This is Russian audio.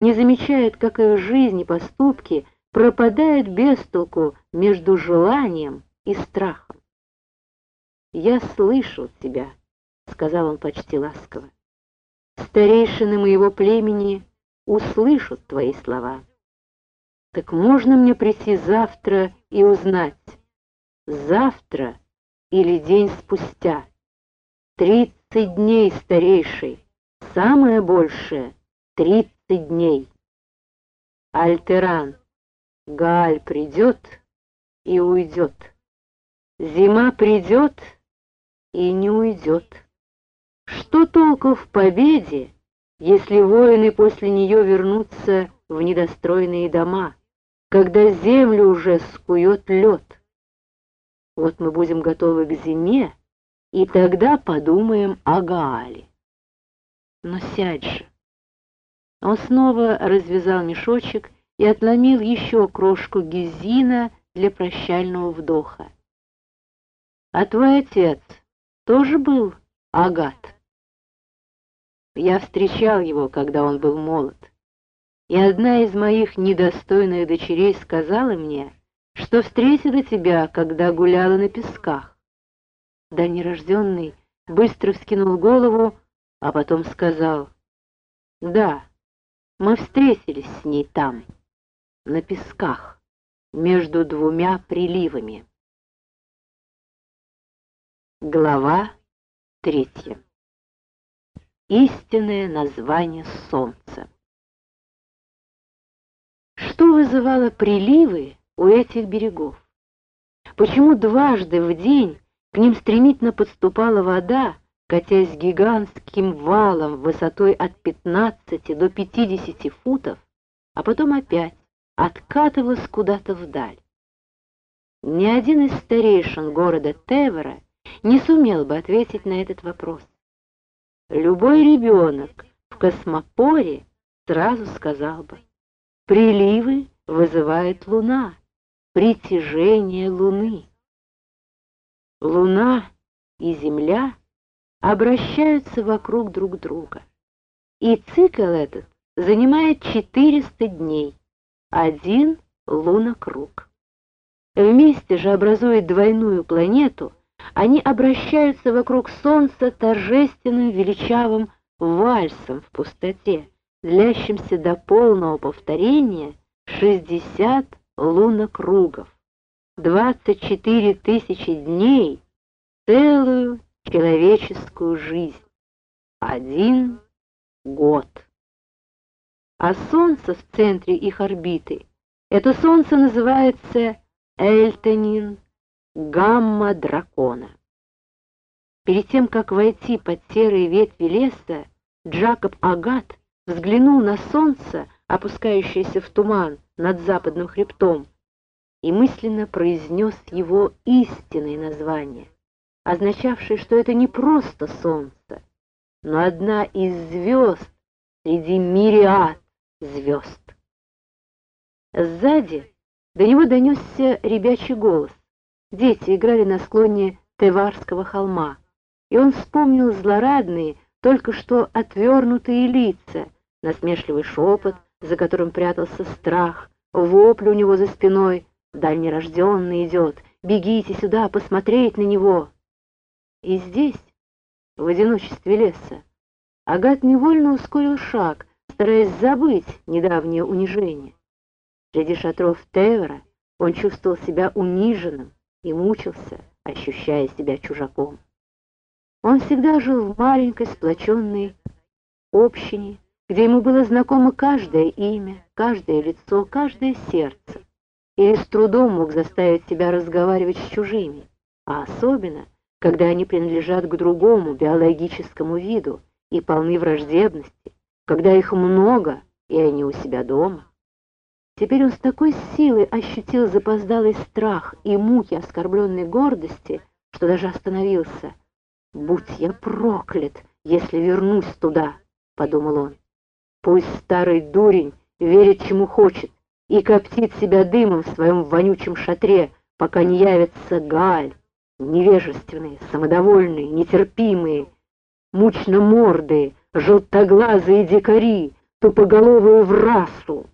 не замечают, как их жизнь и поступки пропадают без толку между желанием и страхом. «Я слышал тебя», — сказал он почти ласково. «Старейшины моего племени услышат твои слова. Так можно мне прийти завтра и узнать, завтра или день спустя? Тридцать дней, старейший, самое большее — тридцать дней. Альтеран, Галь придет и уйдет. Зима придет и не уйдет. Что толку в победе, если воины после нее вернутся в недостроенные дома, когда землю уже скует лед? Вот мы будем готовы к зиме, и тогда подумаем о Гаале. Но сядь же. Он снова развязал мешочек и отломил еще крошку гизина для прощального вдоха. А твой отец тоже был Агат? Я встречал его, когда он был молод. И одна из моих недостойных дочерей сказала мне, что встретила тебя, когда гуляла на песках. Да нерожденный быстро вскинул голову, а потом сказал, «Да, мы встретились с ней там, на песках, между двумя приливами». Глава третья. Истинное название Солнца. Что вызывало приливы у этих берегов? Почему дважды в день к ним стремительно подступала вода, катясь гигантским валом высотой от 15 до 50 футов, а потом опять откатывалась куда-то вдаль? Ни один из старейшин города Тевера не сумел бы ответить на этот вопрос. Любой ребенок в космопоре сразу сказал бы, приливы вызывает Луна, притяжение Луны. Луна и Земля обращаются вокруг друг друга, и цикл этот занимает 400 дней, один лунокруг. Вместе же образует двойную планету, они обращаются вокруг Солнца торжественным величавым вальсом в пустоте, длящимся до полного повторения 60 лунокругов, 24 тысячи дней, целую человеческую жизнь, один год. А Солнце в центре их орбиты, это Солнце называется Эльтонин, гамма дракона. Перед тем, как войти под серые ветви леса, Джакоб Агат взглянул на солнце, опускающееся в туман над западным хребтом, и мысленно произнес его истинное название, означавшее, что это не просто солнце, но одна из звезд среди мириад звезд. Сзади до него донесся ребячий голос. Дети играли на склоне Теварского холма, и он вспомнил злорадные, только что отвернутые лица, насмешливый шепот, за которым прятался страх, вопль у него за спиной, дальнерожденный идет, бегите сюда посмотреть на него. И здесь, в одиночестве леса, Агат невольно ускорил шаг, стараясь забыть недавнее унижение. Среди шатров Тевера он чувствовал себя униженным, и мучился, ощущая себя чужаком. Он всегда жил в маленькой сплоченной общине, где ему было знакомо каждое имя, каждое лицо, каждое сердце, и с трудом мог заставить себя разговаривать с чужими, а особенно, когда они принадлежат к другому биологическому виду и полны враждебности, когда их много, и они у себя дома. Теперь он с такой силой ощутил запоздалый страх и муки оскорбленной гордости, что даже остановился. «Будь я проклят, если вернусь туда!» — подумал он. «Пусть старый дурень верит, чему хочет, и коптит себя дымом в своем вонючем шатре, пока не явится Галь, невежественные, самодовольные, нетерпимые, мучно мордые, желтоглазые дикари, тупоголовую врасу.